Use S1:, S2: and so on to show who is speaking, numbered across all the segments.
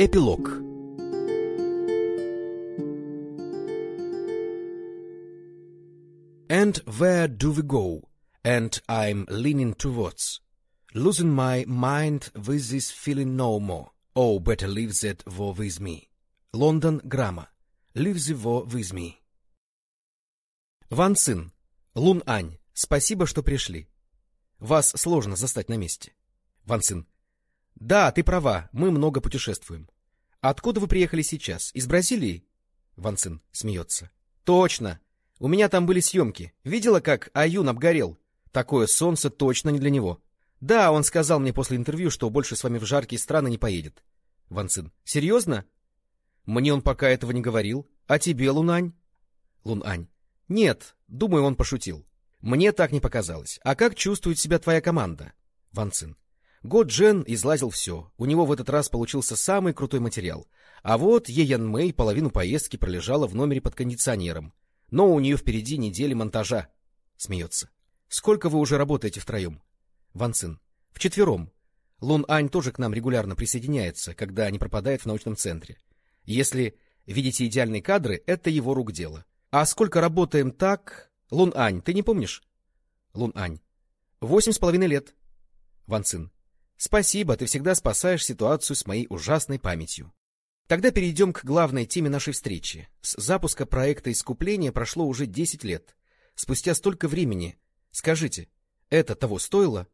S1: Эпилог And where do we go? And I'm leaning towards, losing my mind with this feeling no more. Oh, better leave that war with me. Лондон, Грамма. Leave the war with me. Ван Цин, Лун Ань, спасибо, что пришли. Вас сложно застать на месте. Ван Цин. Да, ты права, мы много путешествуем. Откуда вы приехали сейчас? Из Бразилии? Ван Цин смеется. Точно. У меня там были съемки. Видела, как Аюн обгорел? Такое солнце точно не для него. Да, он сказал мне после интервью, что больше с вами в жаркие страны не поедет. Ван Цин. Серьезно? Мне он пока этого не говорил. А тебе, Лунань? Лунань. Нет, думаю, он пошутил. Мне так не показалось. А как чувствует себя твоя команда? Ван Цин. Год Джен излазил все. У него в этот раз получился самый крутой материал. А вот Е Ян Мэй половину поездки пролежала в номере под кондиционером. Но у нее впереди недели монтажа. Смеется. Сколько вы уже работаете втроем? Ван Цин. Вчетвером. Лун Ань тоже к нам регулярно присоединяется, когда не пропадает в научном центре. Если видите идеальные кадры, это его рук дело. А сколько работаем так... Лун Ань, ты не помнишь? Лун Ань. Восемь с половиной лет. Ван Цин. Спасибо, ты всегда спасаешь ситуацию с моей ужасной памятью. Тогда перейдем к главной теме нашей встречи. С запуска проекта искупления прошло уже десять лет. Спустя столько времени. Скажите, это того стоило?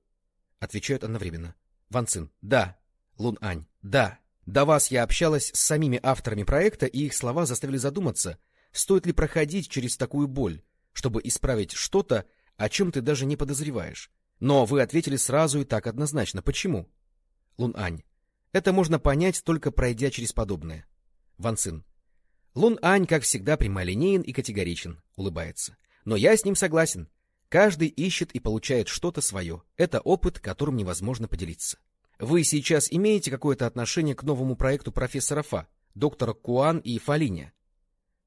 S1: Отвечают одновременно. Ван Цин. Да. Лун Ань. Да. До вас я общалась с самими авторами проекта, и их слова заставили задуматься, стоит ли проходить через такую боль, чтобы исправить что-то, о чем ты даже не подозреваешь. Но вы ответили сразу и так однозначно. Почему? Лун Ань. Это можно понять, только пройдя через подобное. Ван Цин. Лун Ань, как всегда, прямолинеен и категоричен, улыбается. Но я с ним согласен. Каждый ищет и получает что-то свое. Это опыт, которым невозможно поделиться. Вы сейчас имеете какое-то отношение к новому проекту профессора Фа, доктора Куан и Фалиня?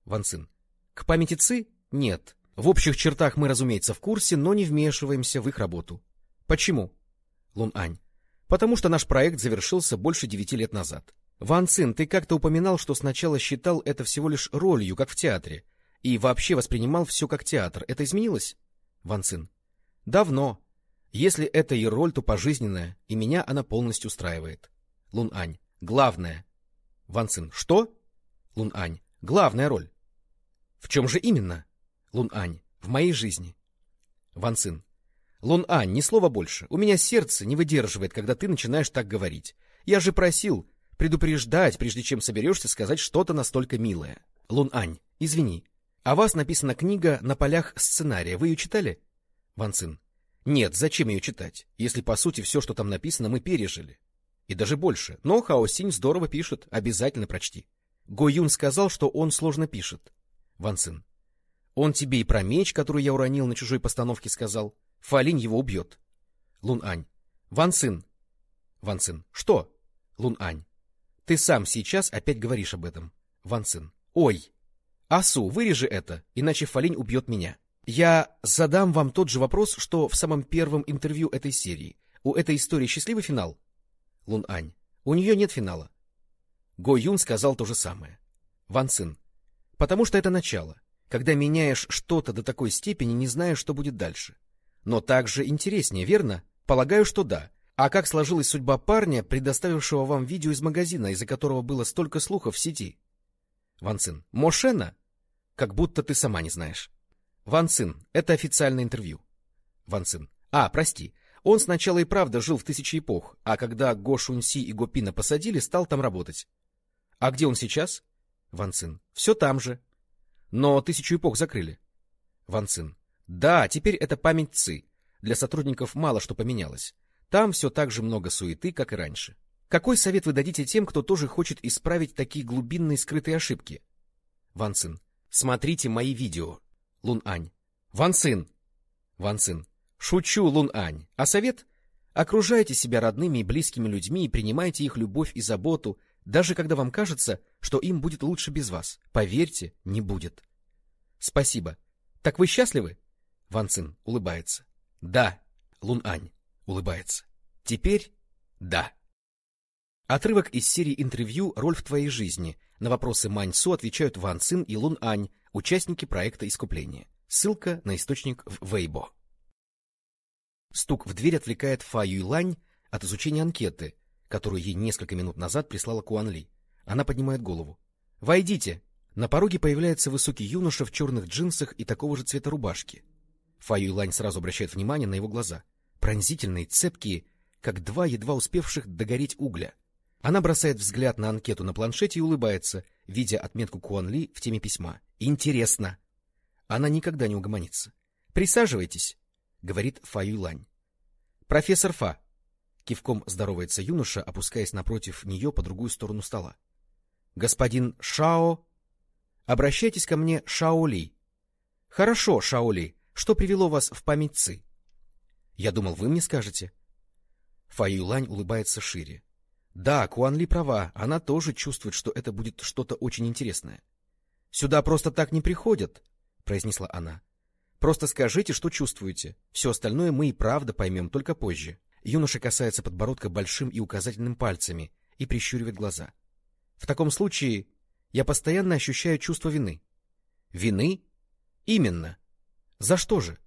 S1: Ван Цин. К памяти Ци? Нет. В общих чертах мы, разумеется, в курсе, но не вмешиваемся в их работу. Почему? Лун Ань. Потому что наш проект завершился больше девяти лет назад. Ван Цин, ты как-то упоминал, что сначала считал это всего лишь ролью, как в театре, и вообще воспринимал все как театр. Это изменилось? Ван Цин. Давно. Если это и роль, то пожизненная, и меня она полностью устраивает. Лун Ань. Главное. Ван Цин. Что? Лун Ань. Главная роль. В чем же именно? Лун Ань. В моей жизни. Ван Цин. Лун Ань, ни слова больше. У меня сердце не выдерживает, когда ты начинаешь так говорить. Я же просил предупреждать, прежде чем соберешься сказать что-то настолько милое. Лун Ань, извини. А вас написана книга на полях сценария. Вы ее читали? Ван Цин. Нет, зачем ее читать, если по сути все, что там написано, мы пережили. И даже больше. Но Хао Синь здорово пишет, обязательно прочти. Го Юн сказал, что он сложно пишет. Ван Цин. Он тебе и про меч, который я уронил на чужой постановке, сказал. Фалинь его убьет. Лун Ань. Ван Цин. Ван Цин. Что? Лун Ань. Ты сам сейчас опять говоришь об этом. Ван Цин. Ой. Асу, вырежи это, иначе Фалинь убьет меня. Я задам вам тот же вопрос, что в самом первом интервью этой серии. У этой истории счастливый финал? Лун Ань. У нее нет финала. Го Юн сказал то же самое. Ван Цин. Потому что это начало. Когда меняешь что-то до такой степени, не знаешь, что будет дальше. Но также интереснее, верно? Полагаю, что да. А как сложилась судьба парня, предоставившего вам видео из магазина, из-за которого было столько слухов в сети? Ван Цин. Мошена? Как будто ты сама не знаешь. Ван Цин. Это официальное интервью. Ван Цин. А, прости. Он сначала и правда жил в тысячи эпох, а когда Го Шунси и Го Пина посадили, стал там работать. А где он сейчас? Ван Цин. Все там же. Но тысячу эпох закрыли. Ван Цин. Да, теперь это память ЦИ. Для сотрудников мало что поменялось. Там все так же много суеты, как и раньше. Какой совет вы дадите тем, кто тоже хочет исправить такие глубинные скрытые ошибки? Ван Цин. Смотрите мои видео. Лун Ань. Ван Цин. Ван Цин. Шучу, Лун Ань. А совет? Окружайте себя родными и близкими людьми и принимайте их любовь и заботу, даже когда вам кажется, что им будет лучше без вас. Поверьте, не будет. Спасибо. Так вы счастливы? Ван Цин улыбается. Да. Лун Ань улыбается. Теперь да. Отрывок из серии интервью «Роль в твоей жизни». На вопросы Мань Су отвечают Ван Цин и Лун Ань, участники проекта искупления. Ссылка на источник в Weibo. Стук в дверь отвлекает Фа Юйлань от изучения анкеты, которую ей несколько минут назад прислала Куан Ли. Она поднимает голову. «Войдите!» На пороге появляется высокий юноша в черных джинсах и такого же цвета рубашки. Фа Юйлань сразу обращает внимание на его глаза. Пронзительные, цепкие, как два едва успевших догореть угля. Она бросает взгляд на анкету на планшете и улыбается, видя отметку Куан Ли в теме письма. «Интересно!» Она никогда не угомонится. «Присаживайтесь», — говорит Фа Юйлань. «Профессор Фа», — кивком здоровается юноша, опускаясь напротив нее по другую сторону стола. «Господин Шао...» «Обращайтесь ко мне Шао Ли». «Хорошо, Шао Ли. Что привело вас в память Ци?» «Я думал, вы мне скажете». Фа Юйлань улыбается шире. Да, Куан Ли права, она тоже чувствует, что это будет что-то очень интересное. — Сюда просто так не приходят, — произнесла она. — Просто скажите, что чувствуете. Все остальное мы и правда поймем только позже. Юноша касается подбородка большим и указательным пальцами и прищуривает глаза. В таком случае я постоянно ощущаю чувство вины. Вины? Именно. За что же?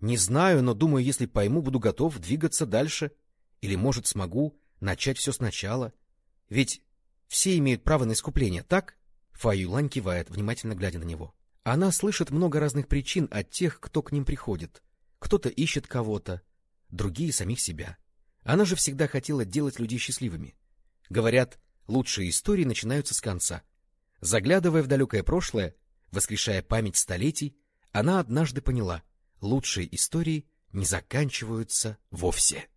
S1: Не знаю, но думаю, если пойму, буду готов двигаться дальше. Или, может, смогу начать все сначала. Ведь все имеют право на искупление, так? Фа Юлань кивает, внимательно глядя на него. Она слышит много разных причин от тех, кто к ним приходит. Кто-то ищет кого-то, другие — самих себя. Она же всегда хотела делать людей счастливыми. Говорят, лучшие истории начинаются с конца. Заглядывая в далекое прошлое, воскрешая память столетий, она однажды поняла — лучшие истории не заканчиваются вовсе.